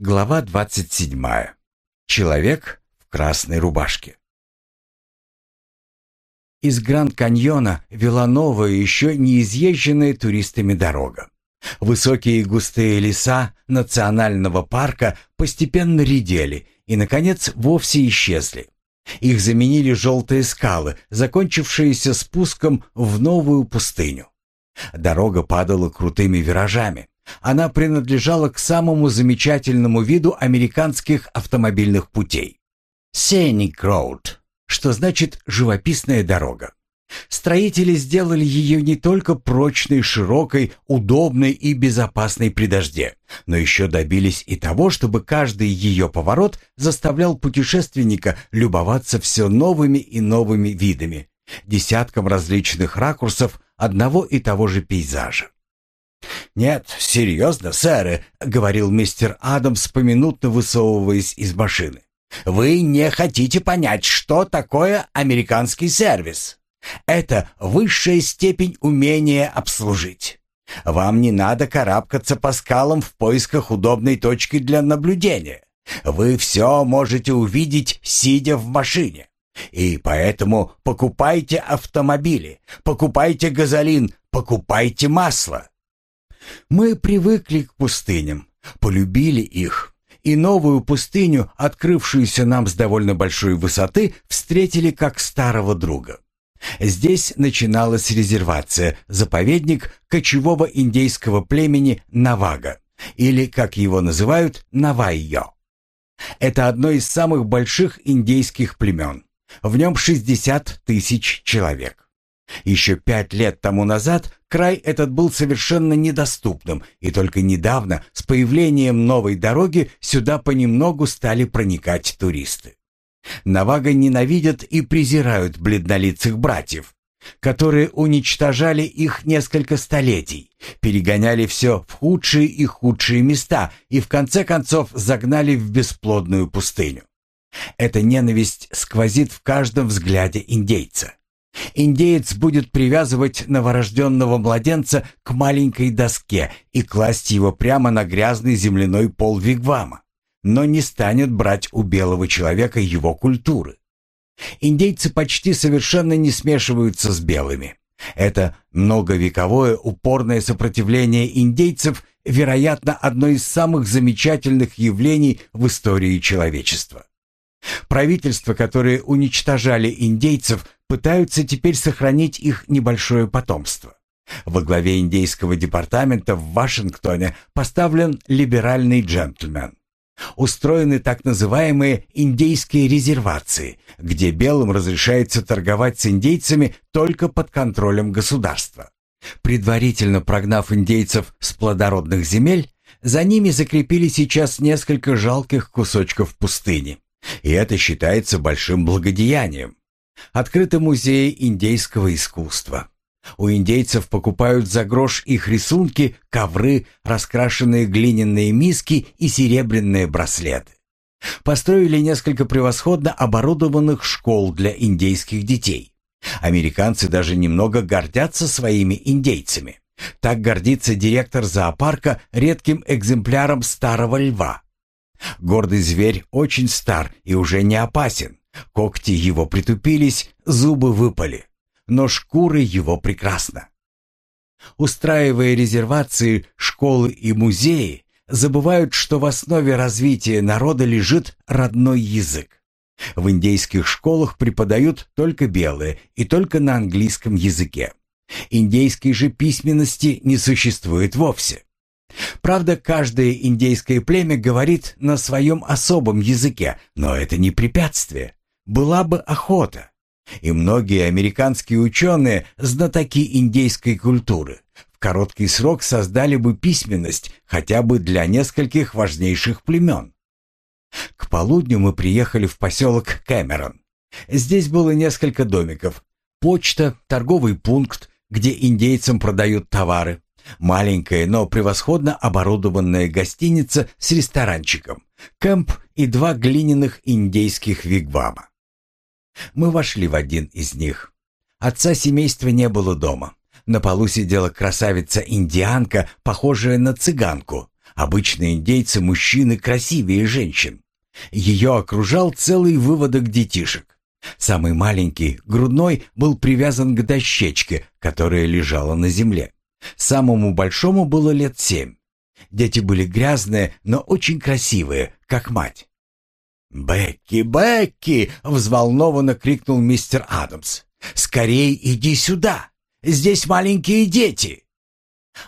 Глава 27. Человек в красной рубашке. Из Гранд-Каньона вела новая, еще не изъезженная туристами дорога. Высокие густые леса национального парка постепенно редели и, наконец, вовсе исчезли. Их заменили желтые скалы, закончившиеся спуском в новую пустыню. Дорога падала крутыми виражами. Она принадлежала к самому замечательному виду американских автомобильных путей. Scenic Road, что значит «живописная дорога». Строители сделали ее не только прочной, широкой, удобной и безопасной при дожде, но еще добились и того, чтобы каждый ее поворот заставлял путешественника любоваться все новыми и новыми видами, десятком различных ракурсов одного и того же пейзажа. «Нет, серьезно, сэры», — говорил мистер Адамс, поминутно высовываясь из машины. «Вы не хотите понять, что такое американский сервис. Это высшая степень умения обслужить. Вам не надо карабкаться по скалам в поисках удобной точки для наблюдения. Вы все можете увидеть, сидя в машине. И поэтому покупайте автомобили, покупайте газолин, покупайте масло. Мы привыкли к пустыням, полюбили их, и новую пустыню, открывшуюся нам с довольно большой высоты, встретили как старого друга. Здесь начиналась резервация, заповедник кочевого индейского племени Навага, или, как его называют, Навайо. Это одно из самых больших индейских племен. В нем 60 тысяч человек. Еще пять лет тому назад край этот был совершенно недоступным, и только недавно, с появлением новой дороги, сюда понемногу стали проникать туристы. Навага ненавидят и презирают бледнолицых братьев, которые уничтожали их несколько столетий, перегоняли все в худшие и худшие места и в конце концов загнали в бесплодную пустыню. Эта ненависть сквозит в каждом взгляде индейца. Индеец будет привязывать новорожденного младенца к маленькой доске и класть его прямо на грязный земляной пол вигвама, но не станет брать у белого человека его культуры. Индейцы почти совершенно не смешиваются с белыми. Это многовековое упорное сопротивление индейцев, вероятно, одно из самых замечательных явлений в истории человечества. Правительства, которые уничтожали индейцев, пытаются теперь сохранить их небольшое потомство. Во главе индейского департамента в Вашингтоне поставлен либеральный джентльмен. Устроены так называемые индейские резервации, где белым разрешается торговать с индейцами только под контролем государства. Предварительно прогнав индейцев с плодородных земель, за ними закрепили сейчас несколько жалких кусочков пустыни. И это считается большим благодеянием. Открыты музеи индейского искусства. У индейцев покупают за грош их рисунки, ковры, раскрашенные глиняные миски и серебряные браслеты. Построили несколько превосходно оборудованных школ для индейских детей. Американцы даже немного гордятся своими индейцами. Так гордится директор зоопарка редким экземпляром старого льва. Гордый зверь очень стар и уже не опасен. Когти его притупились, зубы выпали, но шкура его прекрасна. Устраивая резервации, школы и музеи, забывают, что в основе развития народа лежит родной язык. В индейских школах преподают только белые и только на английском языке. Индейской же письменности не существует вовсе. Правда, каждое индейское племя говорит на своем особом языке, но это не препятствие. Была бы охота. И многие американские ученые, знатоки индейской культуры, в короткий срок создали бы письменность хотя бы для нескольких важнейших племен. К полудню мы приехали в поселок Кэмерон. Здесь было несколько домиков, почта, торговый пункт, где индейцам продают товары, Маленькая, но превосходно оборудованная гостиница с ресторанчиком, кемп и два глиняных индейских вигвама. Мы вошли в один из них. Отца семейства не было дома. На полу сидела красавица-индианка, похожая на цыганку, Обычно индейцы мужчины красивее женщин. Ее окружал целый выводок детишек. Самый маленький, грудной, был привязан к дощечке, которая лежала на земле. Самому большому было лет семь. Дети были грязные, но очень красивые, как мать. «Бекки, Бекки!» — взволнованно крикнул мистер Адамс. «Скорей иди сюда! Здесь маленькие дети!»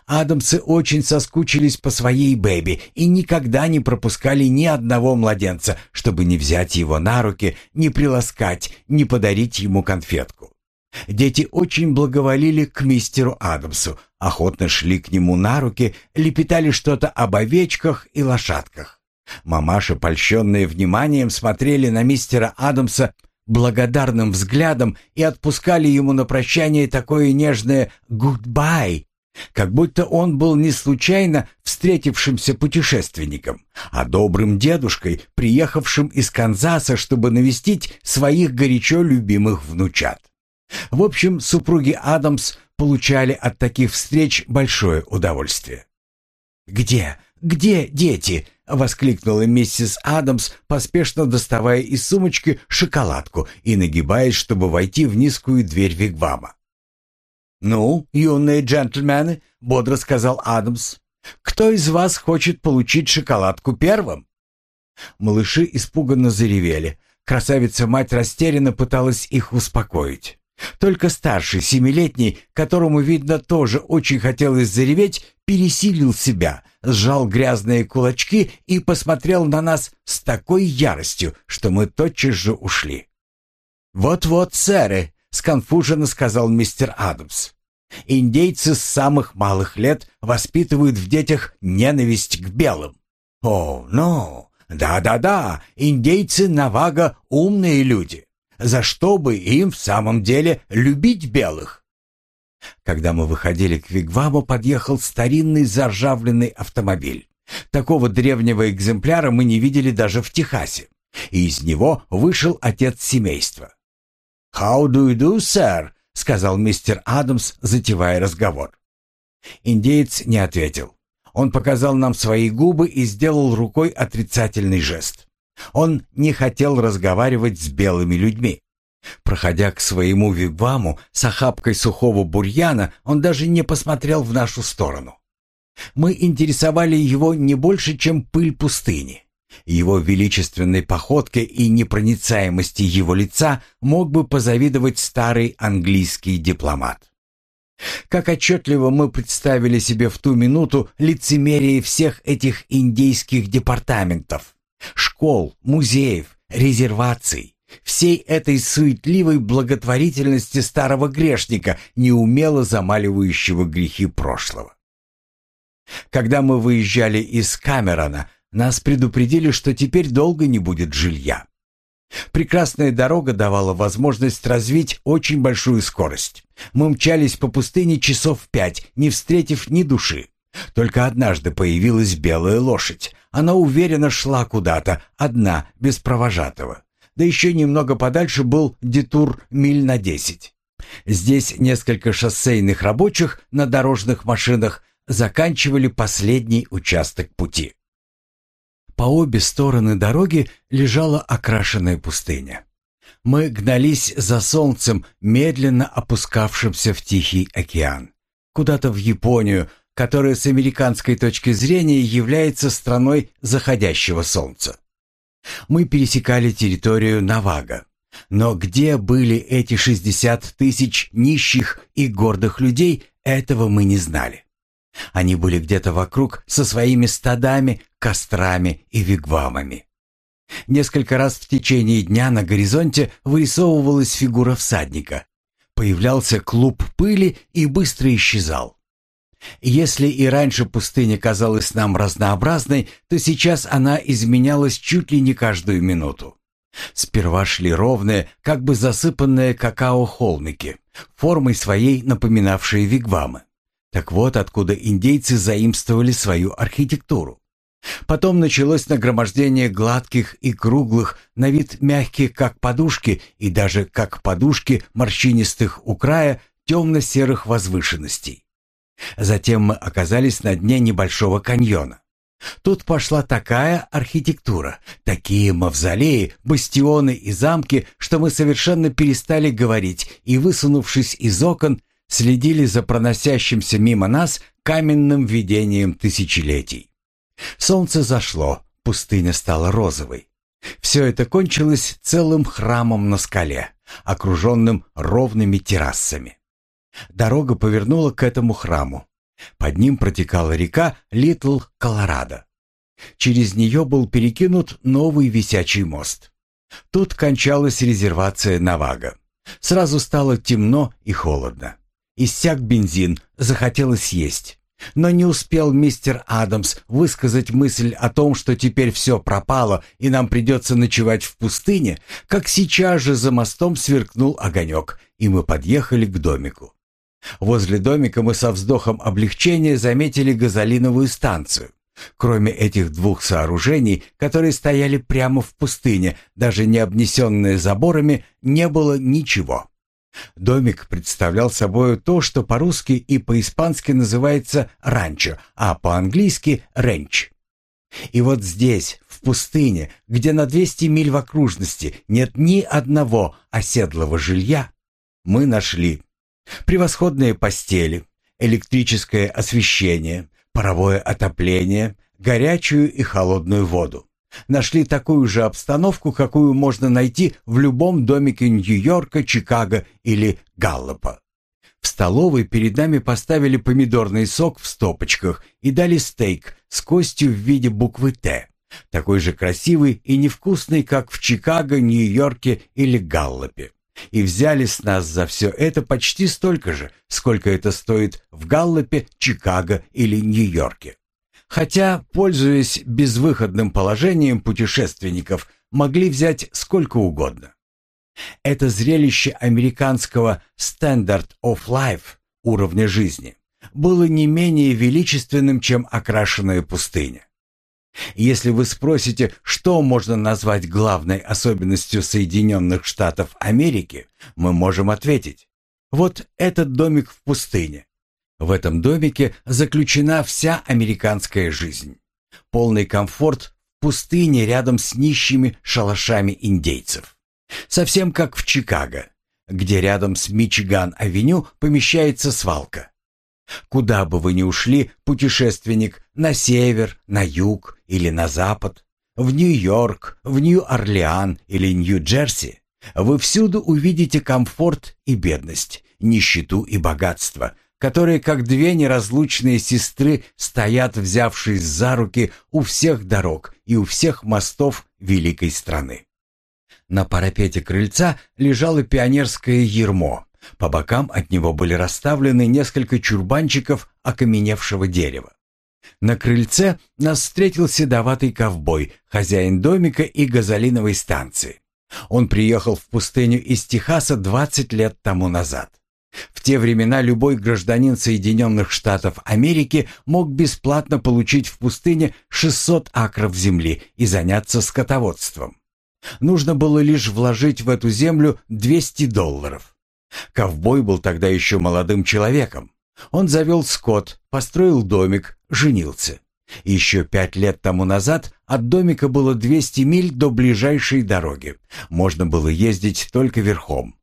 Адамсы очень соскучились по своей Бэби и никогда не пропускали ни одного младенца, чтобы не взять его на руки, не приласкать, не подарить ему конфетку. Дети очень благоволили к мистеру Адамсу, охотно шли к нему на руки, лепетали что-то об овечках и лошадках. Мамаши, польщенные вниманием, смотрели на мистера Адамса благодарным взглядом и отпускали ему на прощание такое нежное «goodbye», как будто он был не случайно встретившимся путешественником, а добрым дедушкой, приехавшим из Канзаса, чтобы навестить своих горячо любимых внучат. В общем, супруги Адамс получали от таких встреч большое удовольствие. «Где? Где дети?» — воскликнула миссис Адамс, поспешно доставая из сумочки шоколадку и нагибаясь, чтобы войти в низкую дверь Вигвама. «Ну, юные джентльмены», — бодро сказал Адамс, — «кто из вас хочет получить шоколадку первым?» Малыши испуганно заревели. Красавица-мать растерянно пыталась их успокоить. Только старший, семилетний, которому, видно, тоже очень хотелось зареветь, пересилил себя, сжал грязные кулачки и посмотрел на нас с такой яростью, что мы тотчас же ушли. «Вот-вот, сэры», — сконфуженно сказал мистер Адамс. «Индейцы с самых малых лет воспитывают в детях ненависть к белым. О, ну, да-да-да, индейцы Навага умные люди. За что бы им в самом деле любить белых? Когда мы выходили к Вигваму, подъехал старинный заржавленный автомобиль. Такого древнего экземпляра мы не видели даже в Техасе. И из него вышел отец семейства. «How do you do, sir?» — сказал мистер Адамс, затевая разговор. Индеец не ответил. Он показал нам свои губы и сделал рукой отрицательный жест. Он не хотел разговаривать с белыми людьми. Проходя к своему вигваму с охапкой сухого бурьяна, он даже не посмотрел в нашу сторону. Мы интересовали его не больше, чем пыль пустыни. Его величественной походке и непроницаемости его лица мог бы позавидовать старый английский дипломат. Как отчетливо мы представили себе в ту минуту лицемерие всех этих индейских департаментов, школ, музеев, резерваций, всей этой суетливой благотворительности старого грешника, неумело замаливающего грехи прошлого. Когда мы выезжали из Камерона, нас предупредили, что теперь долго не будет жилья. Прекрасная дорога давала возможность развить очень большую скорость. Мы мчались по пустыне часов пять, не встретив ни души. Только однажды появилась белая лошадь. Она уверенно шла куда-то, одна, без провожатого. Да еще немного подальше был детур миль на десять. Здесь несколько шоссейных рабочих на дорожных машинах заканчивали последний участок пути. По обе стороны дороги лежала окрашенная пустыня. Мы гнались за солнцем, медленно опускавшимся в Тихий океан. Куда-то в Японию, которая с американской точки зрения является страной заходящего солнца. Мы пересекали территорию Навага. Но где были эти 60 тысяч нищих и гордых людей, этого мы не знали. Они были где-то вокруг со своими стадами, кострами и вигвамами. Несколько раз в течение дня на горизонте вырисовывалась фигура всадника. Появлялся клуб пыли и быстро исчезал. Если и раньше пустыня казалась нам разнообразной, то сейчас она изменялась чуть ли не каждую минуту. Сперва шли ровные, как бы засыпанные какао-холмики, формой своей напоминавшие вигвамы. Так вот откуда индейцы заимствовали свою архитектуру. Потом началось нагромождение гладких и круглых, на вид мягких, как подушки, и даже как подушки морщинистых у края темно-серых возвышенностей. Затем мы оказались на дне небольшого каньона. Тут пошла такая архитектура, такие мавзолеи, бастионы и замки, что мы совершенно перестали говорить и, высунувшись из окон, следили за проносящимся мимо нас каменным видением тысячелетий. Солнце зашло, пустыня стала розовой. Все это кончилось целым храмом на скале, окруженным ровными террасами. Дорога повернула к этому храму. Под ним протекала река Литл Колорадо. Через нее был перекинут новый висячий мост. Тут кончалась резервация Навага. Сразу стало темно и холодно. Иссяк бензин, захотелось есть. Но не успел мистер Адамс высказать мысль о том, что теперь все пропало и нам придется ночевать в пустыне, как сейчас же за мостом сверкнул огонек, и мы подъехали к домику. Возле домика мы со вздохом облегчения заметили газолиновую станцию. Кроме этих двух сооружений, которые стояли прямо в пустыне, даже не обнесенные заборами, не было ничего. Домик представлял собой то, что по-русски и по-испански называется ранчо, а по-английски ренч. И вот здесь, в пустыне, где на 200 миль в окружности нет ни одного оседлого жилья, мы нашли превосходные постели, электрическое освещение, паровое отопление, горячую и холодную воду нашли такую же обстановку, какую можно найти в любом домике Нью-Йорка, Чикаго или Галлопа. В столовой перед нами поставили помидорный сок в стопочках и дали стейк с костью в виде буквы «Т», такой же красивый и невкусный, как в Чикаго, Нью-Йорке или Галлопе. И взяли с нас за все это почти столько же, сколько это стоит в Галлопе, Чикаго или Нью-Йорке. Хотя, пользуясь безвыходным положением путешественников, могли взять сколько угодно. Это зрелище американского «standard of life» уровня жизни было не менее величественным, чем окрашенная пустыня. Если вы спросите, что можно назвать главной особенностью Соединенных Штатов Америки, мы можем ответить. Вот этот домик в пустыне. В этом домике заключена вся американская жизнь. Полный комфорт в пустыне рядом с нищими шалашами индейцев. Совсем как в Чикаго, где рядом с Мичиган-авеню помещается свалка. Куда бы вы ни ушли, путешественник, на север, на юг или на запад, в Нью-Йорк, в Нью-Орлеан или Нью-Джерси, вы всюду увидите комфорт и бедность, нищету и богатство – которые, как две неразлучные сестры, стоят, взявшись за руки у всех дорог и у всех мостов великой страны. На парапете крыльца лежало пионерское ермо. По бокам от него были расставлены несколько чурбанчиков окаменевшего дерева. На крыльце нас встретил седоватый ковбой, хозяин домика и газолиновой станции. Он приехал в пустыню из Техаса 20 лет тому назад. В те времена любой гражданин Соединенных Штатов Америки мог бесплатно получить в пустыне 600 акров земли и заняться скотоводством. Нужно было лишь вложить в эту землю 200 долларов. Ковбой был тогда еще молодым человеком. Он завел скот, построил домик, женился. Еще пять лет тому назад от домика было 200 миль до ближайшей дороги. Можно было ездить только верхом.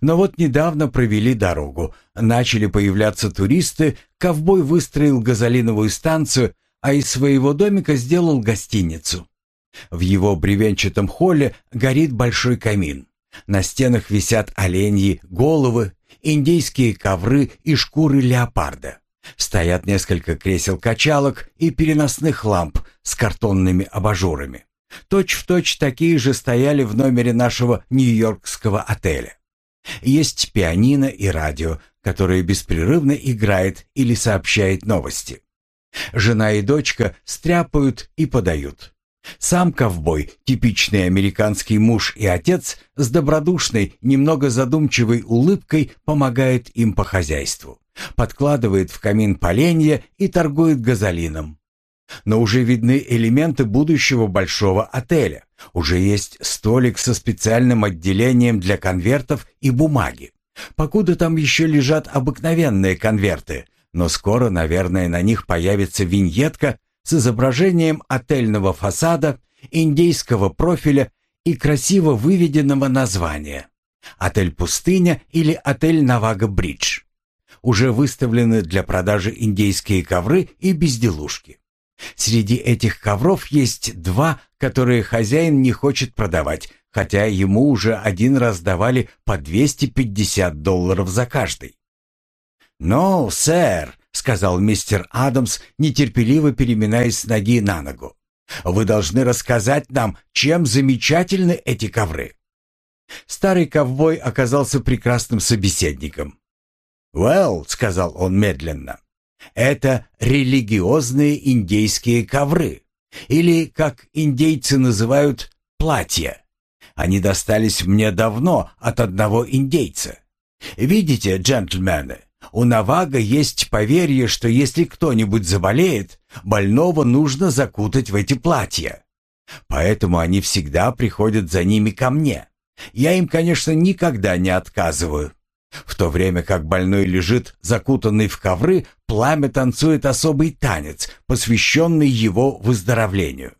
Но вот недавно провели дорогу, начали появляться туристы, ковбой выстроил газолиновую станцию, а из своего домика сделал гостиницу. В его бревенчатом холле горит большой камин. На стенах висят оленьи головы, индейские ковры и шкуры леопарда. Стоят несколько кресел-качалок и переносных ламп с картонными абажурами. Точь-в-точь точь такие же стояли в номере нашего нью-йоркского отеля. Есть пианино и радио, которое беспрерывно играет или сообщает новости. Жена и дочка стряпают и подают. Сам ковбой, типичный американский муж и отец, с добродушной, немного задумчивой улыбкой помогает им по хозяйству. Подкладывает в камин поленья и торгует газолином. Но уже видны элементы будущего большого отеля. Уже есть столик со специальным отделением для конвертов и бумаги. Покуда там еще лежат обыкновенные конверты, но скоро, наверное, на них появится виньетка с изображением отельного фасада, индейского профиля и красиво выведенного названия. Отель «Пустыня» или отель «Навага-Бридж». Уже выставлены для продажи индейские ковры и безделушки. Среди этих ковров есть два, которые хозяин не хочет продавать, хотя ему уже один раз давали по 250 долларов за каждый. «Но, «Ну, сэр», — сказал мистер Адамс, нетерпеливо переминаясь с ноги на ногу, «вы должны рассказать нам, чем замечательны эти ковры». Старый ковбой оказался прекрасным собеседником. «Well», — сказал он медленно, — «это религиозные индейские ковры, или, как индейцы называют, платья. Они достались мне давно от одного индейца. Видите, джентльмены, у Навага есть поверье, что если кто-нибудь заболеет, больного нужно закутать в эти платья. Поэтому они всегда приходят за ними ко мне. Я им, конечно, никогда не отказываю. В то время как больной лежит закутанный в ковры, пламя танцует особый танец, посвященный его выздоровлению.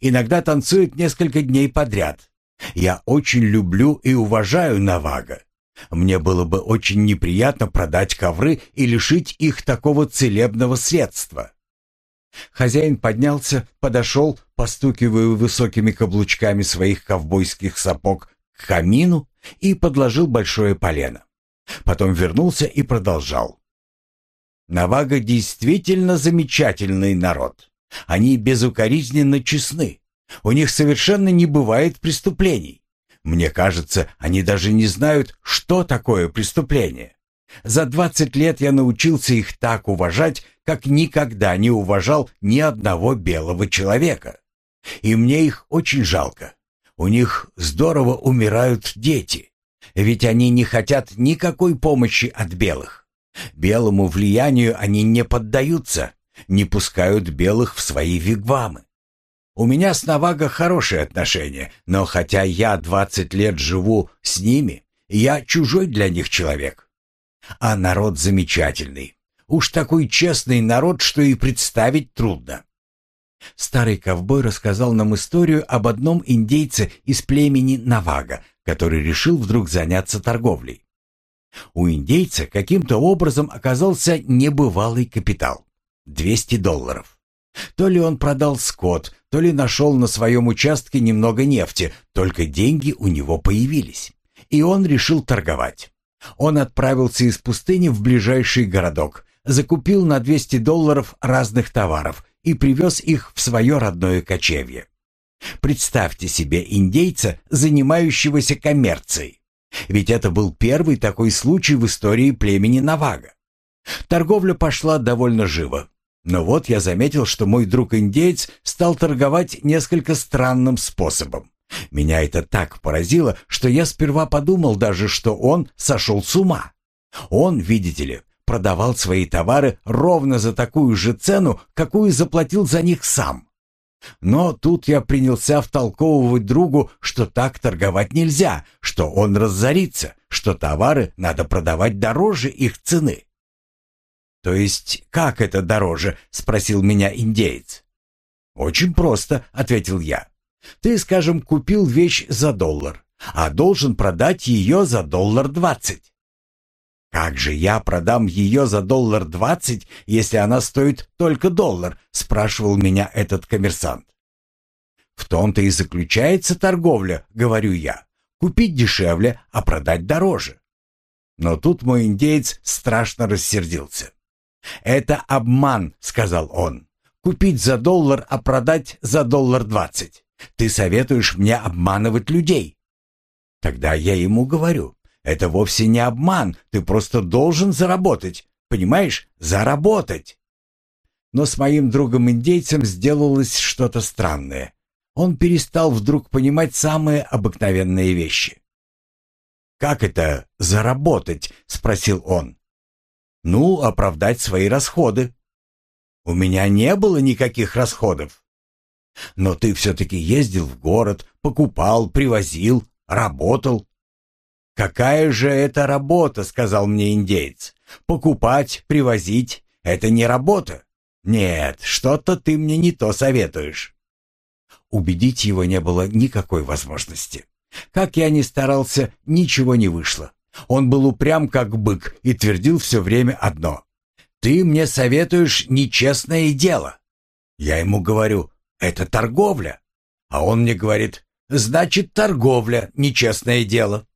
Иногда танцует несколько дней подряд. Я очень люблю и уважаю Навага. Мне было бы очень неприятно продать ковры и лишить их такого целебного средства. Хозяин поднялся, подошел, постукивая высокими каблучками своих ковбойских сапог к камину и подложил большое полено. Потом вернулся и продолжал. Навага действительно замечательный народ. Они безукоризненно честны. У них совершенно не бывает преступлений. Мне кажется, они даже не знают, что такое преступление. За двадцать лет я научился их так уважать, как никогда не уважал ни одного белого человека. И мне их очень жалко. У них здорово умирают дети. Ведь они не хотят никакой помощи от белых. Белому влиянию они не поддаются, не пускают белых в свои вигвамы. У меня с Навага хорошие отношения, но хотя я 20 лет живу с ними, я чужой для них человек. А народ замечательный. Уж такой честный народ, что и представить трудно. Старый ковбой рассказал нам историю об одном индейце из племени Навага, который решил вдруг заняться торговлей. У индейца каким-то образом оказался небывалый капитал – 200 долларов. То ли он продал скот, то ли нашел на своем участке немного нефти, только деньги у него появились. И он решил торговать. Он отправился из пустыни в ближайший городок, закупил на 200 долларов разных товаров и привез их в свое родное кочевье. Представьте себе индейца, занимающегося коммерцией. Ведь это был первый такой случай в истории племени Навага. Торговля пошла довольно живо. Но вот я заметил, что мой друг-индеец стал торговать несколько странным способом. Меня это так поразило, что я сперва подумал даже, что он сошел с ума. Он, видите ли, продавал свои товары ровно за такую же цену, какую заплатил за них сам. Но тут я принялся втолковывать другу, что так торговать нельзя, что он разорится, что товары надо продавать дороже их цены. «То есть как это дороже?» — спросил меня индеец. «Очень просто», — ответил я. «Ты, скажем, купил вещь за доллар, а должен продать ее за доллар двадцать. «Как же я продам ее за доллар двадцать, если она стоит только доллар?» — спрашивал меня этот коммерсант. «В том-то и заключается торговля», — говорю я. «Купить дешевле, а продать дороже». Но тут мой индеец страшно рассердился. «Это обман», — сказал он. «Купить за доллар, а продать за доллар двадцать. Ты советуешь мне обманывать людей». Тогда я ему говорю, «Это вовсе не обман, ты просто должен заработать. Понимаешь? Заработать!» Но с моим другом-индейцем сделалось что-то странное. Он перестал вдруг понимать самые обыкновенные вещи. «Как это «заработать»?» — спросил он. Ну, оправдать свои расходы. У меня не было никаких расходов. Но ты все-таки ездил в город, покупал, привозил, работал. «Какая же это работа?» — сказал мне индейец. «Покупать, привозить — это не работа. «Нет, что-то ты мне не то советуешь». Убедить его не было никакой возможности. Как я ни старался, ничего не вышло. Он был упрям, как бык, и твердил все время одно. «Ты мне советуешь нечестное дело». Я ему говорю, «Это торговля». А он мне говорит, «Значит, торговля — нечестное дело».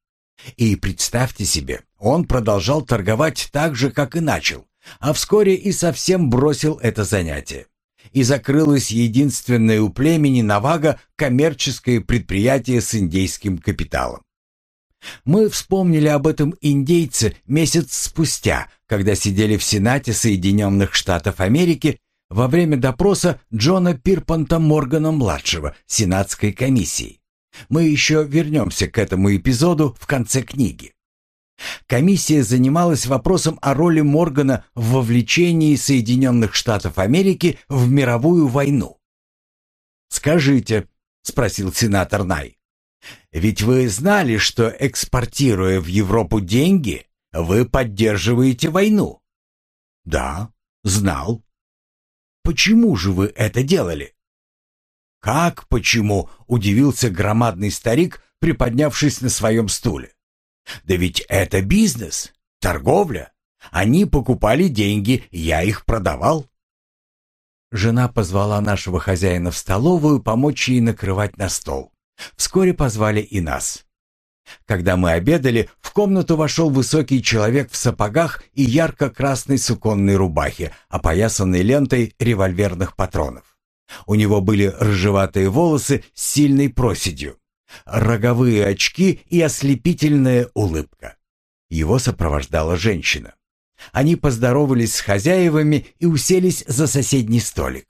И представьте себе, он продолжал торговать так же, как и начал, а вскоре и совсем бросил это занятие. И закрылось единственное у племени Навага коммерческое предприятие с индейским капиталом. Мы вспомнили об этом индейце месяц спустя, когда сидели в Сенате Соединенных Штатов Америки во время допроса Джона Пирпанта Моргана-младшего Сенатской комиссии. Мы еще вернемся к этому эпизоду в конце книги. Комиссия занималась вопросом о роли Моргана в вовлечении Соединенных Штатов Америки в мировую войну. «Скажите», — спросил сенатор Най, — «ведь вы знали, что, экспортируя в Европу деньги, вы поддерживаете войну?» «Да, знал». «Почему же вы это делали?» «Как почему?» — удивился громадный старик, приподнявшись на своем стуле. «Да ведь это бизнес, торговля. Они покупали деньги, я их продавал». Жена позвала нашего хозяина в столовую помочь ей накрывать на стол. Вскоре позвали и нас. Когда мы обедали, в комнату вошел высокий человек в сапогах и ярко-красной суконной рубахе, опоясанной лентой револьверных патронов. У него были рыжеватые волосы с сильной проседью, роговые очки и ослепительная улыбка. Его сопровождала женщина. Они поздоровались с хозяевами и уселись за соседний столик.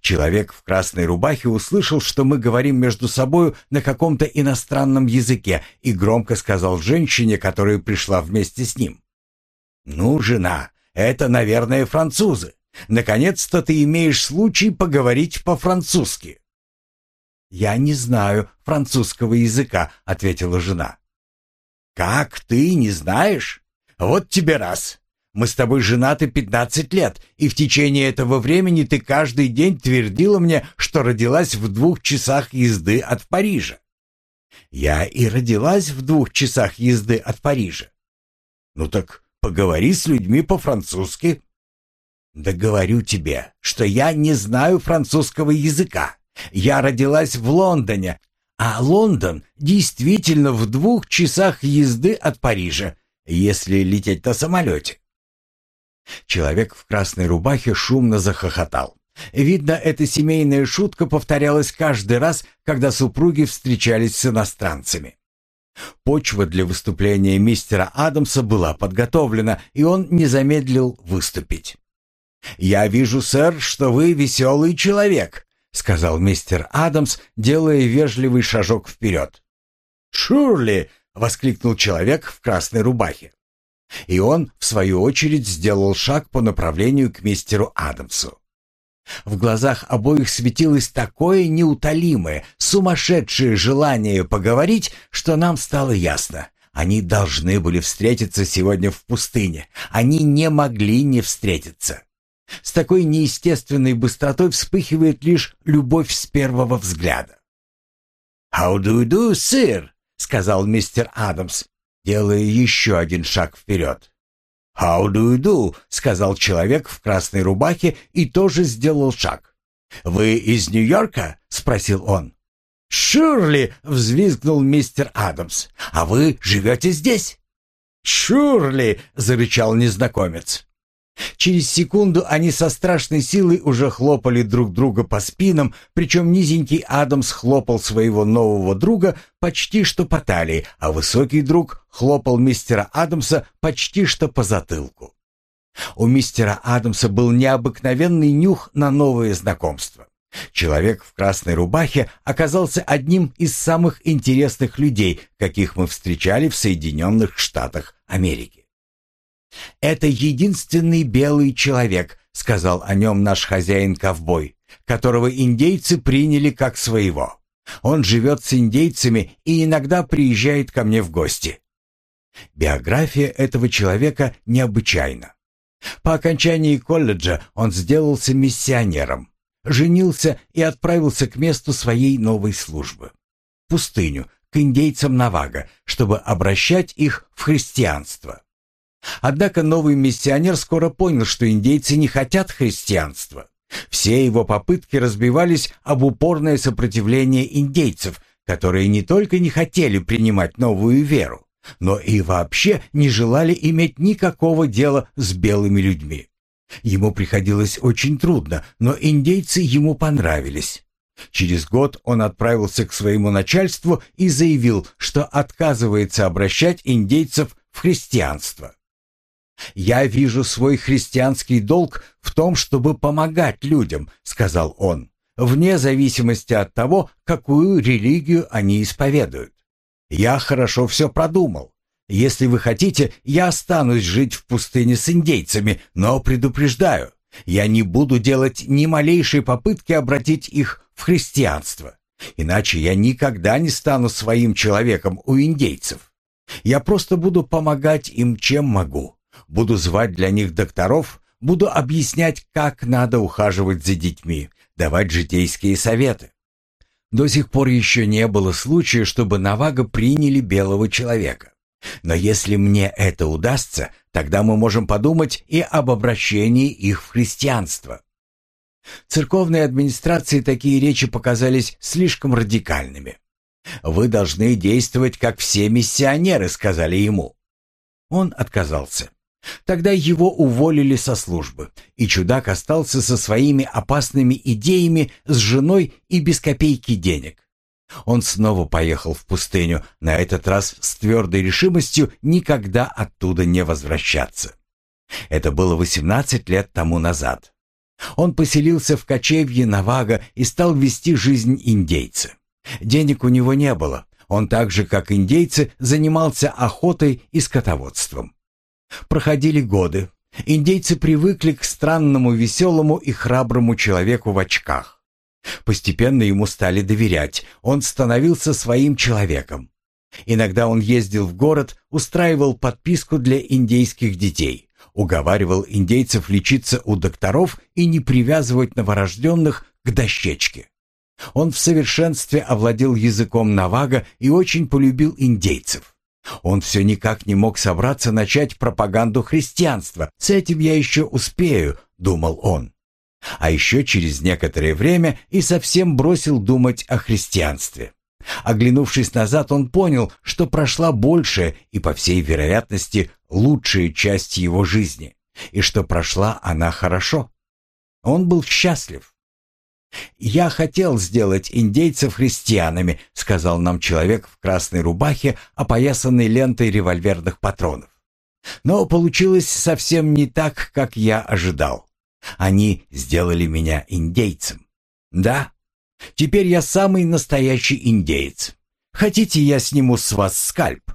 Человек в красной рубахе услышал, что мы говорим между собою на каком-то иностранном языке и громко сказал женщине, которая пришла вместе с ним. «Ну, жена, это, наверное, французы. Наконец-то ты имеешь случай поговорить по-французски». «Я не знаю французского языка», — ответила жена. «Как ты не знаешь? Вот тебе раз. Мы с тобой женаты пятнадцать лет, и в течение этого времени ты каждый день твердила мне, что родилась в двух часах езды от Парижа. Я и родилась в двух часах езды от Парижа. Ну так поговори с людьми по-французски. «Да говорю тебе, что я не знаю французского языка. Я родилась в Лондоне, а Лондон действительно в двух часах езды от Парижа, если лететь на самолете». Человек в красной рубахе шумно захохотал. Видно, эта семейная шутка повторялась каждый раз, когда супруги встречались с иностранцами. Почва для выступления мистера Адамса была подготовлена, и он не замедлил выступить. «Я вижу, сэр, что вы веселый человек», — сказал мистер Адамс, делая вежливый шажок вперед. «Шурли!» — воскликнул человек в красной рубахе. И он, в свою очередь, сделал шаг по направлению к мистеру Адамсу. В глазах обоих светилось такое неутолимое, сумасшедшее желание поговорить, что нам стало ясно. Они должны были встретиться сегодня в пустыне. Они не могли не встретиться. С такой неестественной быстротой вспыхивает лишь любовь с первого взгляда. «How do you do, сыр?» — сказал мистер Адамс, делая еще один шаг вперед. «How do you do?» — сказал человек в красной рубахе и тоже сделал шаг. «Вы из Нью-Йорка?» — спросил он. «Шурли!» — взвизгнул мистер Адамс. «А вы живете здесь?» «Шурли!» — зарычал незнакомец. Через секунду они со страшной силой уже хлопали друг друга по спинам, причем низенький Адамс хлопал своего нового друга почти что по талии, а высокий друг хлопал мистера Адамса почти что по затылку. У мистера Адамса был необыкновенный нюх на новые знакомства. Человек в красной рубахе оказался одним из самых интересных людей, каких мы встречали в Соединенных Штатах Америки. «Это единственный белый человек», — сказал о нем наш хозяин-ковбой, которого индейцы приняли как своего. Он живет с индейцами и иногда приезжает ко мне в гости. Биография этого человека необычайна. По окончании колледжа он сделался миссионером, женился и отправился к месту своей новой службы — пустыню, к индейцам Навага, чтобы обращать их в христианство. Однако новый миссионер скоро понял, что индейцы не хотят христианства. Все его попытки разбивались об упорное сопротивление индейцев, которые не только не хотели принимать новую веру, но и вообще не желали иметь никакого дела с белыми людьми. Ему приходилось очень трудно, но индейцы ему понравились. Через год он отправился к своему начальству и заявил, что отказывается обращать индейцев в христианство. «Я вижу свой христианский долг в том, чтобы помогать людям», — сказал он, «вне зависимости от того, какую религию они исповедуют. Я хорошо все продумал. Если вы хотите, я останусь жить в пустыне с индейцами, но предупреждаю, я не буду делать ни малейшей попытки обратить их в христианство. Иначе я никогда не стану своим человеком у индейцев. Я просто буду помогать им, чем могу. Буду звать для них докторов, буду объяснять, как надо ухаживать за детьми, давать житейские советы. До сих пор еще не было случая, чтобы Навага приняли белого человека. Но если мне это удастся, тогда мы можем подумать и об обращении их в христианство. Церковной администрации такие речи показались слишком радикальными. «Вы должны действовать, как все миссионеры», — сказали ему. Он отказался. Тогда его уволили со службы, и чудак остался со своими опасными идеями с женой и без копейки денег. Он снова поехал в пустыню, на этот раз с твердой решимостью никогда оттуда не возвращаться. Это было 18 лет тому назад. Он поселился в кочевье Навага и стал вести жизнь индейца. Денег у него не было. Он так же, как индейцы, занимался охотой и скотоводством. Проходили годы. Индейцы привыкли к странному, веселому и храброму человеку в очках. Постепенно ему стали доверять, он становился своим человеком. Иногда он ездил в город, устраивал подписку для индейских детей, уговаривал индейцев лечиться у докторов и не привязывать новорожденных к дощечке. Он в совершенстве овладел языком навага и очень полюбил индейцев. Он все никак не мог собраться начать пропаганду христианства. «С этим я еще успею», — думал он. А еще через некоторое время и совсем бросил думать о христианстве. Оглянувшись назад, он понял, что прошла большая и, по всей вероятности, лучшая часть его жизни, и что прошла она хорошо. Он был счастлив. «Я хотел сделать индейцев христианами», — сказал нам человек в красной рубахе, опоясанной лентой револьверных патронов. «Но получилось совсем не так, как я ожидал. Они сделали меня индейцем. Да, теперь я самый настоящий индейец. Хотите, я сниму с вас скальп?»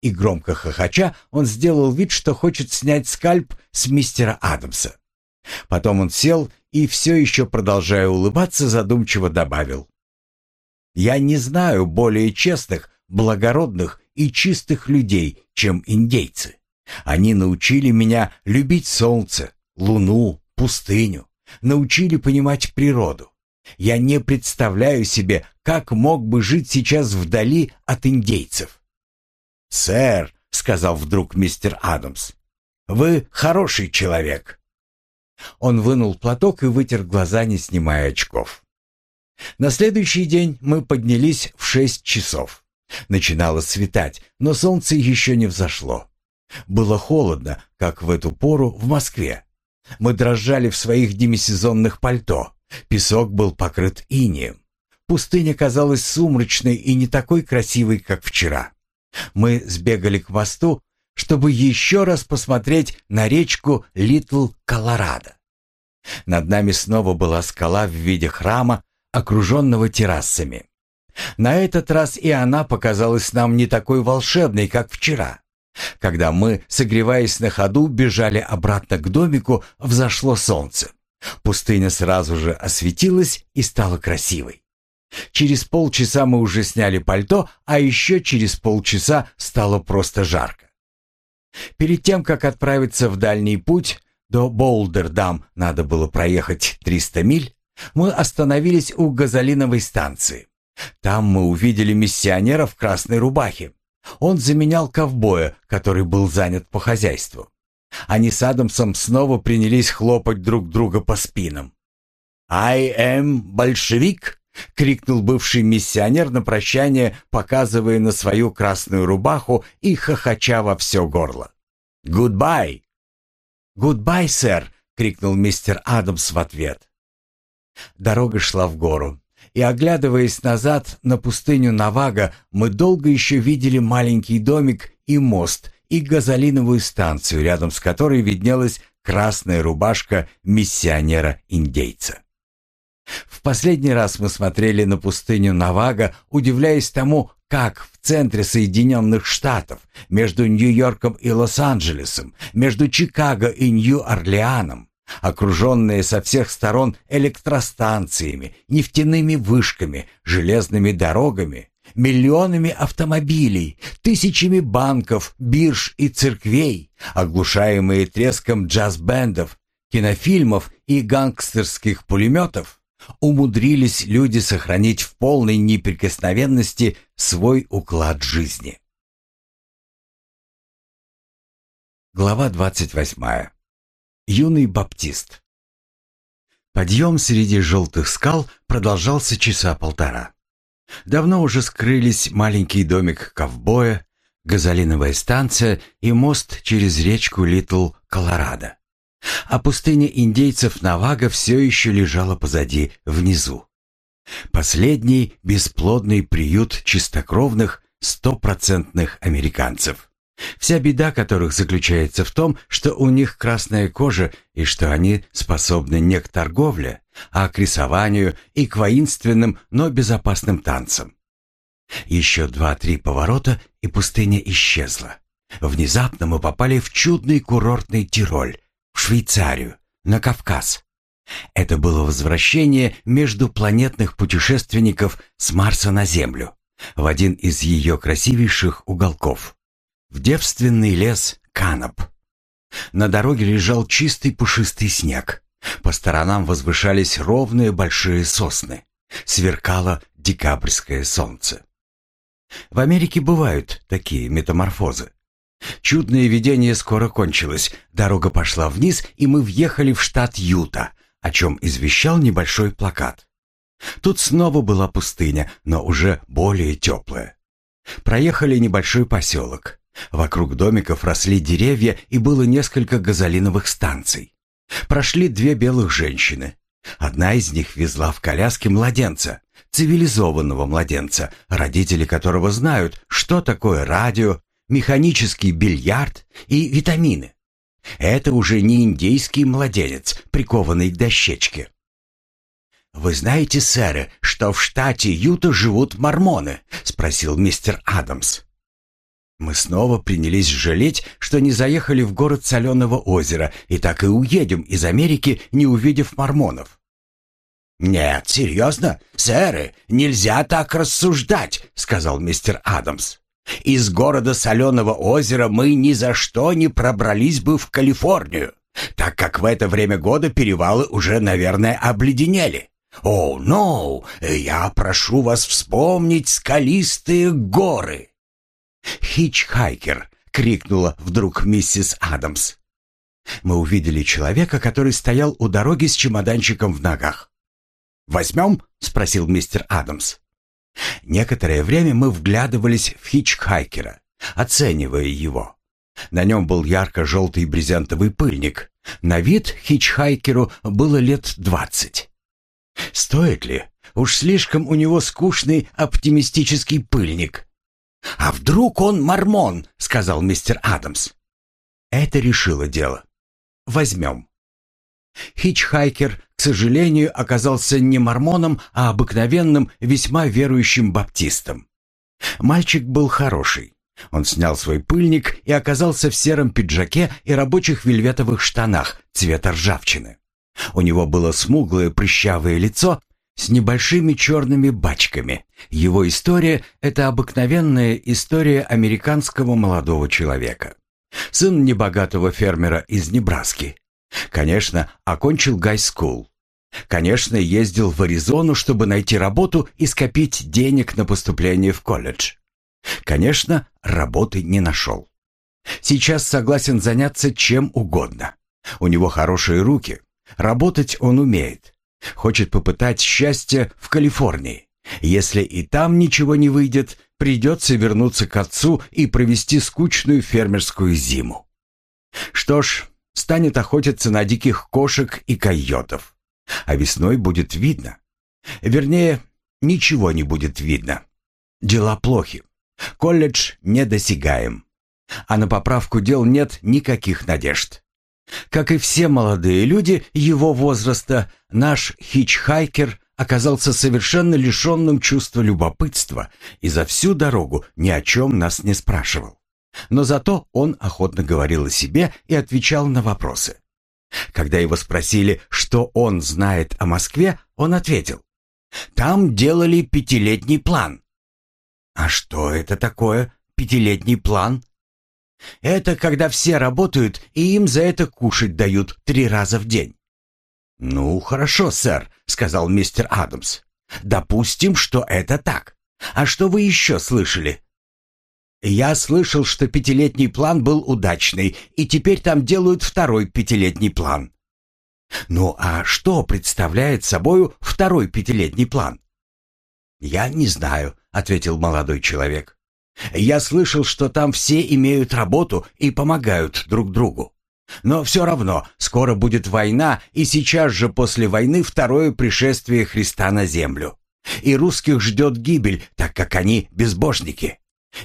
И громко хохоча он сделал вид, что хочет снять скальп с мистера Адамса. Потом он сел и, все еще продолжая улыбаться, задумчиво добавил. «Я не знаю более честных, благородных и чистых людей, чем индейцы. Они научили меня любить солнце, луну, пустыню, научили понимать природу. Я не представляю себе, как мог бы жить сейчас вдали от индейцев. «Сэр», — сказал вдруг мистер Адамс, — «вы хороший человек». Он вынул платок и вытер глаза, не снимая очков. На следующий день мы поднялись в шесть часов. Начинало светать, но солнце еще не взошло. Было холодно, как в эту пору в Москве. Мы дрожали в своих демисезонных пальто. Песок был покрыт инеем. Пустыня казалась сумрачной и не такой красивой, как вчера. Мы сбегали к мосту, чтобы еще раз посмотреть на речку Литл Колорадо. Над нами снова была скала в виде храма, окруженного террасами. На этот раз и она показалась нам не такой волшебной, как вчера. Когда мы, согреваясь на ходу, бежали обратно к домику, взошло солнце. Пустыня сразу же осветилась и стала красивой. Через полчаса мы уже сняли пальто, а еще через полчаса стало просто жарко. Перед тем, как отправиться в дальний путь, до Болдердам надо было проехать 300 миль, мы остановились у газолиновой станции. Там мы увидели миссионера в красной рубахе. Он заменял ковбоя, который был занят по хозяйству. Они с Адамсом снова принялись хлопать друг друга по спинам. «I am большевик!» — крикнул бывший миссионер на прощание, показывая на свою красную рубаху и хохоча во все горло. «Goodbye!» «Goodbye, sir!» — крикнул мистер Адамс в ответ. Дорога шла в гору, и, оглядываясь назад на пустыню Навахо, мы долго еще видели маленький домик и мост, и газолиновую станцию, рядом с которой виднелась красная рубашка миссионера-индейца. В последний раз мы смотрели на пустыню Навахо, удивляясь тому, как в центре Соединенных Штатов, между Нью-Йорком и Лос-Анджелесом, между Чикаго и Нью-Орлеаном, окруженные со всех сторон электростанциями, нефтяными вышками, железными дорогами, миллионами автомобилей, тысячами банков, бирж и церквей, оглушаемые треском джаз-бендов, кинофильмов и гангстерских пулеметов, умудрились люди сохранить в полной неприкосновенности свой уклад жизни. Глава 28. Юный баптист. Подъем среди желтых скал продолжался часа полтора. Давно уже скрылись маленький домик ковбоя, газолиновая станция и мост через речку Литл Колорадо. А пустыня индейцев Навага все еще лежала позади, внизу. Последний бесплодный приют чистокровных, стопроцентных американцев. Вся беда которых заключается в том, что у них красная кожа и что они способны не к торговле, а к рисованию и к воинственным, но безопасным танцам. Еще два-три поворота, и пустыня исчезла. Внезапно мы попали в чудный курортный Тироль, Швейцарию, на Кавказ. Это было возвращение междупланетных путешественников с Марса на Землю, в один из ее красивейших уголков, в девственный лес Каноп. На дороге лежал чистый пушистый снег. По сторонам возвышались ровные большие сосны. Сверкало декабрьское солнце. В Америке бывают такие метаморфозы. Чудное видение скоро кончилось. Дорога пошла вниз, и мы въехали в штат Юта, о чем извещал небольшой плакат. Тут снова была пустыня, но уже более теплая. Проехали небольшой поселок. Вокруг домиков росли деревья, и было несколько газолиновых станций. Прошли две белых женщины. Одна из них везла в коляске младенца, цивилизованного младенца, родители которого знают, что такое радио, механический бильярд и витамины. Это уже не индейский младенец, прикованный к дощечке. «Вы знаете, сэр, что в штате Юта живут мормоны?» — спросил мистер Адамс. Мы снова принялись жалеть, что не заехали в город Соленого озера и так и уедем из Америки, не увидев мормонов. «Нет, серьезно, сэры, нельзя так рассуждать», — сказал мистер Адамс. «Из города Соленого озера мы ни за что не пробрались бы в Калифорнию, так как в это время года перевалы уже, наверное, обледенели. О, oh, ну, no, я прошу вас вспомнить скалистые горы». «Хичхайкер!» — крикнула вдруг миссис Адамс. Мы увидели человека, который стоял у дороги с чемоданчиком в ногах. «Возьмем?» — спросил мистер Адамс. Некоторое время мы вглядывались в хичхайкера, оценивая его. На нем был ярко-желтый брезентовый пыльник. На вид хичхайкеру было лет двадцать. Стоит ли? Уж слишком у него скучный оптимистический пыльник. «А вдруг он мормон?» — сказал мистер Адамс. Это решило дело. Возьмем. Хичхайкер, к сожалению, оказался не мормоном, а обыкновенным, весьма верующим баптистом. Мальчик был хороший. Он снял свой пыльник и оказался в сером пиджаке и рабочих вельветовых штанах цвета ржавчины. У него было смуглое прыщавое лицо с небольшими черными бачками. Его история — это обыкновенная история американского молодого человека. Сын небогатого фермера из Небраски. Конечно, окончил гайскул. Конечно, ездил в Аризону, чтобы найти работу и скопить денег на поступление в колледж. Конечно, работы не нашел. Сейчас согласен заняться чем угодно. У него хорошие руки. Работать он умеет. Хочет попытать счастье в Калифорнии. Если и там ничего не выйдет, придется вернуться к отцу и провести скучную фермерскую зиму. Что ж, станет охотиться на диких кошек и койотов. А весной будет видно. Вернее, ничего не будет видно. Дела плохи. Колледж недосягаем. А на поправку дел нет никаких надежд. Как и все молодые люди его возраста, наш хичхайкер оказался совершенно лишенным чувства любопытства и за всю дорогу ни о чем нас не спрашивал. Но зато он охотно говорил о себе и отвечал на вопросы. Когда его спросили, что он знает о Москве, он ответил, «Там делали пятилетний план». «А что это такое, пятилетний план?» Это когда все работают, и им за это кушать дают три раза в день. «Ну, хорошо, сэр», — сказал мистер Адамс. «Допустим, что это так. А что вы еще слышали?» «Я слышал, что пятилетний план был удачный, и теперь там делают второй пятилетний план». «Ну, а что представляет собою второй пятилетний план?» «Я не знаю», — ответил молодой человек. Я слышал, что там все имеют работу и помогают друг другу. Но все равно, скоро будет война, и сейчас же после войны второе пришествие Христа на землю. И русских ждет гибель, так как они безбожники.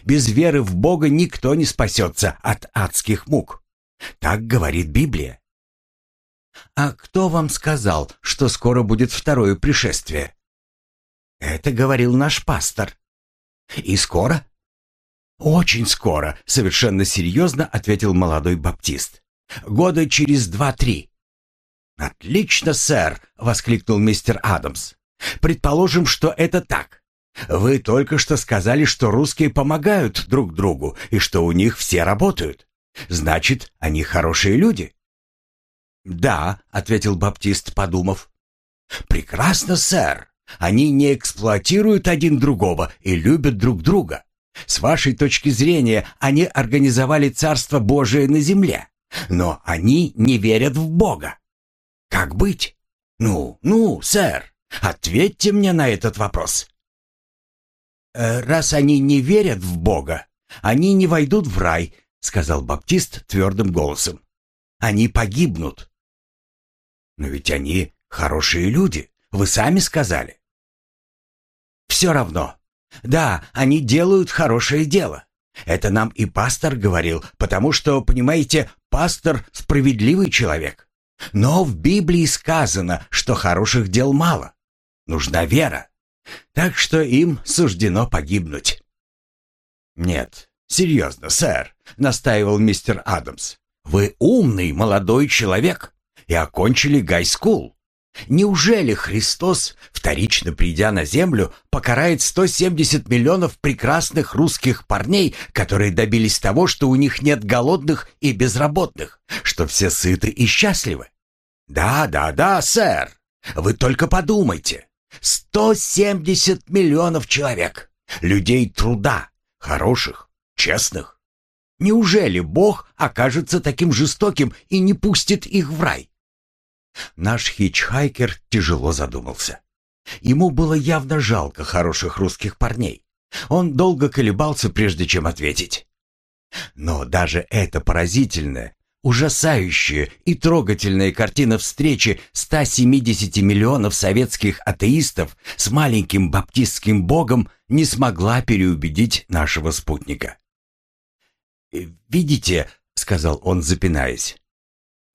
Без веры в Бога никто не спасется от адских мук. Так говорит Библия. А кто вам сказал, что скоро будет второе пришествие? Это говорил наш пастор. И скоро? «Очень скоро», — совершенно серьезно ответил молодой баптист. «Года через два-три». «Отлично, сэр!» — воскликнул мистер Адамс. «Предположим, что это так. Вы только что сказали, что русские помогают друг другу и что у них все работают. Значит, они хорошие люди?» «Да», — ответил баптист, подумав. «Прекрасно, сэр. Они не эксплуатируют один другого и любят друг друга. С вашей точки зрения, они организовали Царство Божие на земле, но они не верят в Бога. Как быть? Ну, ну, сэр, ответьте мне на этот вопрос. «Э, «Раз они не верят в Бога, они не войдут в рай», — сказал Баптист твердым голосом. «Они погибнут». «Но ведь они хорошие люди, вы сами сказали». «Все равно, да, они делают хорошее дело. Это нам и пастор говорил, потому что, понимаете, пастор — справедливый человек. Но в Библии сказано, что хороших дел мало. Нужна вера. Так что им суждено погибнуть. «Нет, серьезно, сэр», — настаивал мистер Адамс. «Вы умный молодой человек и окончили гайскул. Неужели Христос, вторично придя на землю, покарает 170 миллионов прекрасных русских парней, которые добились того, что у них нет голодных и безработных, что все сыты и счастливы? Да, да, да, сэр. Вы только подумайте. 170 миллионов человек, людей труда, хороших, честных. Неужели Бог окажется таким жестоким и не пустит их в рай? Наш хичхайкер тяжело задумался. Ему было явно жалко хороших русских парней. Он долго колебался, прежде чем ответить. Но даже эта поразительная, ужасающая и трогательная картина встречи 170 миллионов советских атеистов с маленьким баптистским богом не смогла переубедить нашего спутника. «Видите», — сказал он, запинаясь,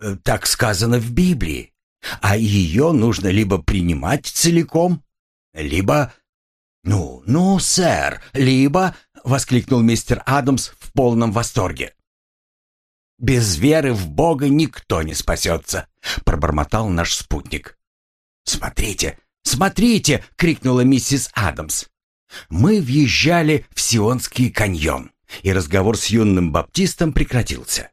Э, так сказано в Библии. А ее нужно либо принимать целиком, либо... «Ну, ну, сэр, либо...» — воскликнул мистер Адамс в полном восторге. «Без веры в Бога никто не спасется», — пробормотал наш спутник. «Смотрите, смотрите!» — крикнула миссис Адамс. Мы въезжали в Сионский каньон, и разговор с юным баптистом прекратился.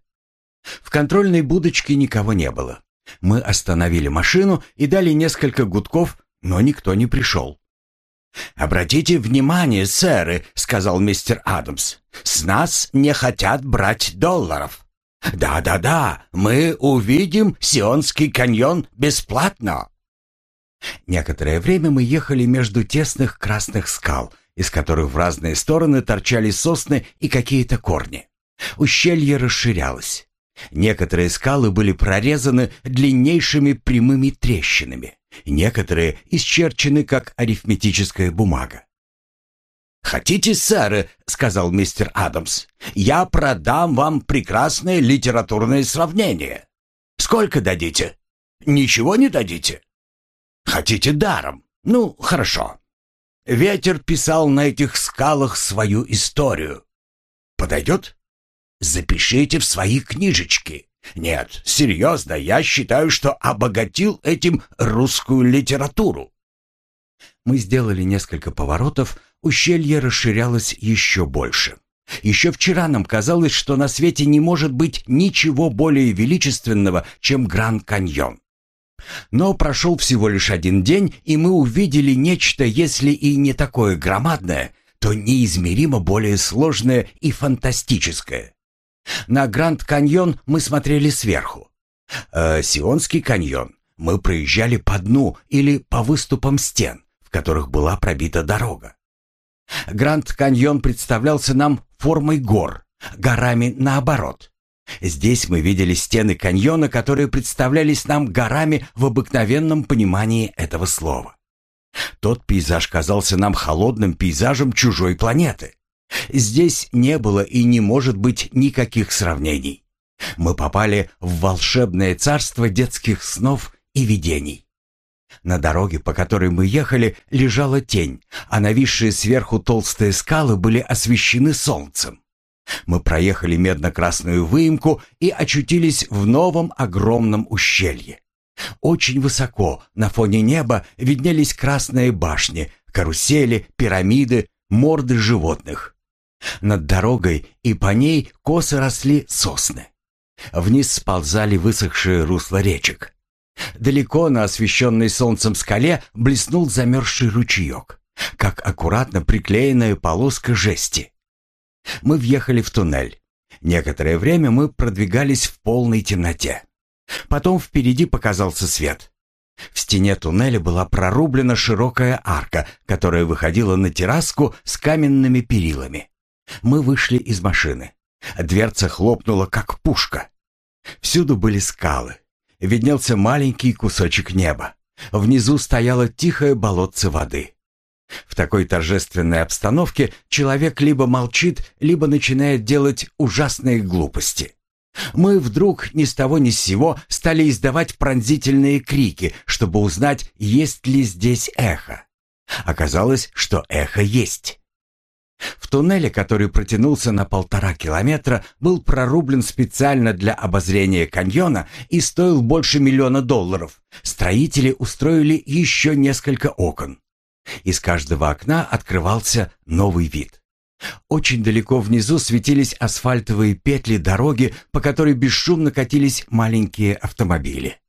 В контрольной будочке никого не было. Мы остановили машину и дали несколько гудков, но никто не пришел. «Обратите внимание, сэры», — сказал мистер Адамс, — «с нас не хотят брать долларов». «Да-да-да, мы увидим Сионский каньон бесплатно». Некоторое время мы ехали между тесных красных скал, из которых в разные стороны торчали сосны и какие-то корни. Ущелье расширялось. Некоторые скалы были прорезаны длиннейшими прямыми трещинами, некоторые исчерчены как арифметическая бумага. «Хотите, сэр, — сказал мистер Адамс, — я продам вам прекрасное литературное сравнение. Сколько дадите? Ничего не дадите? Хотите даром? Ну, хорошо. Ветер писал на этих скалах свою историю. Подойдет? Запишите в свои книжечки. Нет, серьезно, я считаю, что обогатил этим русскую литературу. Мы сделали несколько поворотов, ущелье расширялось еще больше. Еще вчера нам казалось, что на свете не может быть ничего более величественного, чем Гранд-Каньон. Но прошел всего лишь один день, и мы увидели нечто, если и не такое громадное, то неизмеримо более сложное и фантастическое. На Гранд-Каньон мы смотрели сверху. А Сионский каньон мы проезжали по дну или по выступам стен, в которых была пробита дорога. Гранд-Каньон представлялся нам формой гор, горами наоборот. Здесь мы видели стены каньона, которые представлялись нам горами в обыкновенном понимании этого слова. Тот пейзаж казался нам холодным пейзажем чужой планеты. Здесь не было и не может быть никаких сравнений. Мы попали в волшебное царство детских снов и видений. На дороге, по которой мы ехали, лежала тень, а нависшие сверху толстые скалы были освещены солнцем. Мы проехали медно-красную выемку и очутились в новом огромном ущелье. Очень высоко, на фоне неба, виднелись красные башни, карусели, пирамиды, морды животных. Над дорогой и по ней косо росли сосны. Вниз сползали высохшие русла речек. Далеко на освещенной солнцем скале блеснул замерзший ручеек, как аккуратно приклеенная полоска жести. Мы въехали в туннель. Некоторое время мы продвигались в полной темноте. Потом впереди показался свет. В стене туннеля была прорублена широкая арка, которая выходила на терраску с каменными перилами. Мы вышли из машины. Дверца хлопнула, как пушка. Всюду были скалы. Виднелся маленький кусочек неба. Внизу стояло тихое болотце воды. В такой торжественной обстановке человек либо молчит, либо начинает делать ужасные глупости. Мы вдруг ни с того ни с сего стали издавать пронзительные крики, чтобы узнать, есть ли здесь эхо. Оказалось, что эхо есть. В туннеле, который протянулся на полтора километра, был прорублен специально для обозрения каньона и стоил больше миллиона долларов. Строители устроили еще несколько окон. Из каждого окна открывался новый вид. Очень далеко внизу светились асфальтовые петли дороги, по которой бесшумно катились маленькие автомобили.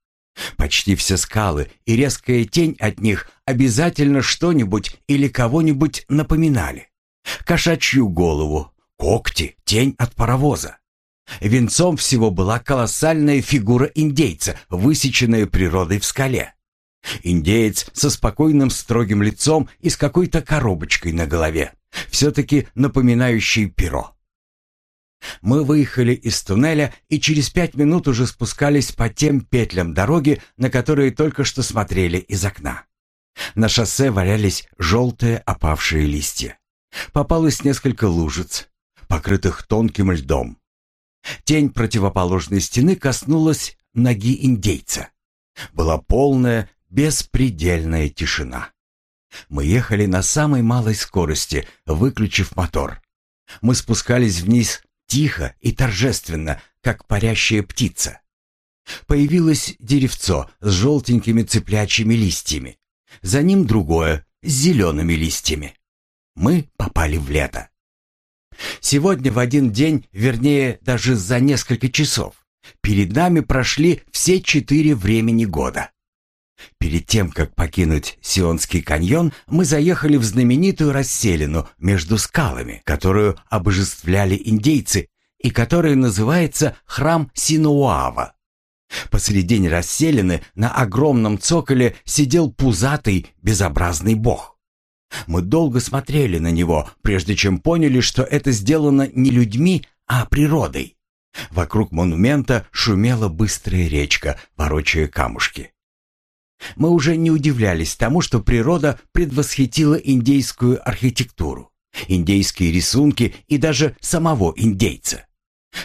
Почти все скалы и резкая тень от них обязательно что-нибудь или кого-нибудь напоминали. Кошачью голову, когти, тень от паровоза. Венцом всего была колоссальная фигура индейца, высеченная природой в скале. Индеец со спокойным строгим лицом и с какой-то коробочкой на голове, все-таки напоминающей перо. Мы выехали из туннеля и через пять минут уже спускались по тем петлям дороги, на которые только что смотрели из окна. На шоссе валялись желтые опавшие листья. Попалось несколько лужиц, покрытых тонким льдом. Тень противоположной стены коснулась ноги индейца. Была полная, беспредельная тишина. Мы ехали на самой малой скорости, выключив мотор. Мы спускались вниз тихо и торжественно, как парящая птица. Появилось деревцо с желтенькими цыплячьими листьями. За ним другое, с зелеными листьями. Мы попали в лето. Сегодня в один день, вернее, даже за несколько часов, перед нами прошли все четыре времени года. Перед тем, как покинуть Сионский каньон, мы заехали в знаменитую расселину между скалами, которую обожествляли индейцы и которая называется храм Синуава. Посредине расселины на огромном цоколе сидел пузатый, безобразный бог. Мы долго смотрели на него, прежде чем поняли, что это сделано не людьми, а природой. Вокруг монумента шумела быстрая речка, ворочая камушки. Мы уже не удивлялись тому, что природа предвосхитила индейскую архитектуру, индейские рисунки и даже самого индейца.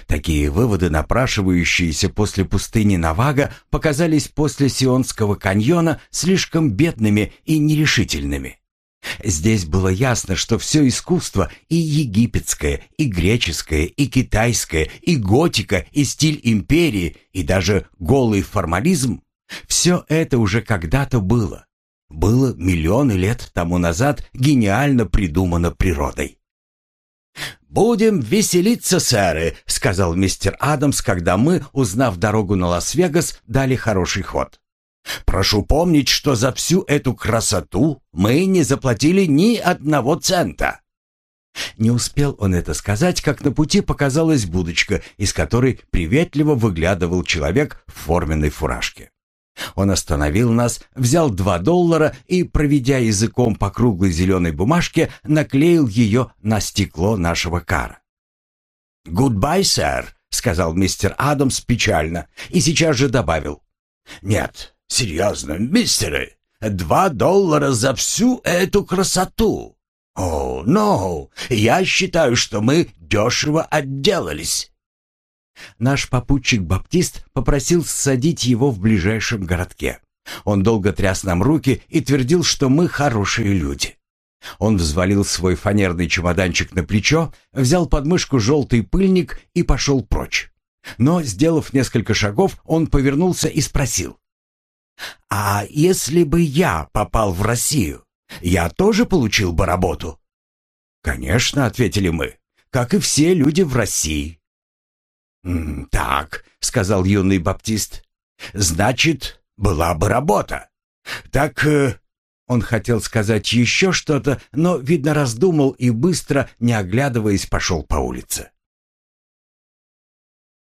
Такие выводы, напрашивающиеся после пустыни Навага, показались после Сионского каньона слишком бедными и нерешительными. Здесь было ясно, что все искусство и египетское, и греческое, и китайское, и готика, и стиль империи, и даже голый формализм все это уже когда-то было. Было миллионы лет тому назад гениально придумано природой. «Будем веселиться, сэры», — сказал мистер Адамс, когда мы, узнав дорогу на Лас-Вегас, дали хороший ход. «Прошу помнить, что за всю эту красоту мы не заплатили ни одного цента». Не успел он это сказать, как на пути показалась будочка, из которой приветливо выглядывал человек в форменной фуражке. Он остановил нас, взял два доллара и, проведя языком по круглой зеленой бумажке, наклеил ее на стекло нашего кара. «Goodbye, sir», — сказал мистер Адамс печально и сейчас же добавил. «Нет, серьезно, мистеры, два доллара за всю эту красоту. Oh, no, я считаю, что мы дешево отделались». Наш попутчик-баптист попросил ссадить его в ближайшем городке. Он долго тряс нам руки и твердил, что мы хорошие люди. Он взвалил свой фанерный чемоданчик на плечо, взял под мышку желтый пыльник и пошел прочь. Но, сделав несколько шагов, он повернулся и спросил. «А если бы я попал в Россию, я тоже получил бы работу?» «Конечно», — ответили мы, — «как и все люди в России». «Так», — сказал юный баптист, — «значит, была бы работа. Так...» э, Он хотел сказать еще что-то, но, видно, раздумал и быстро, не оглядываясь, пошел по улице.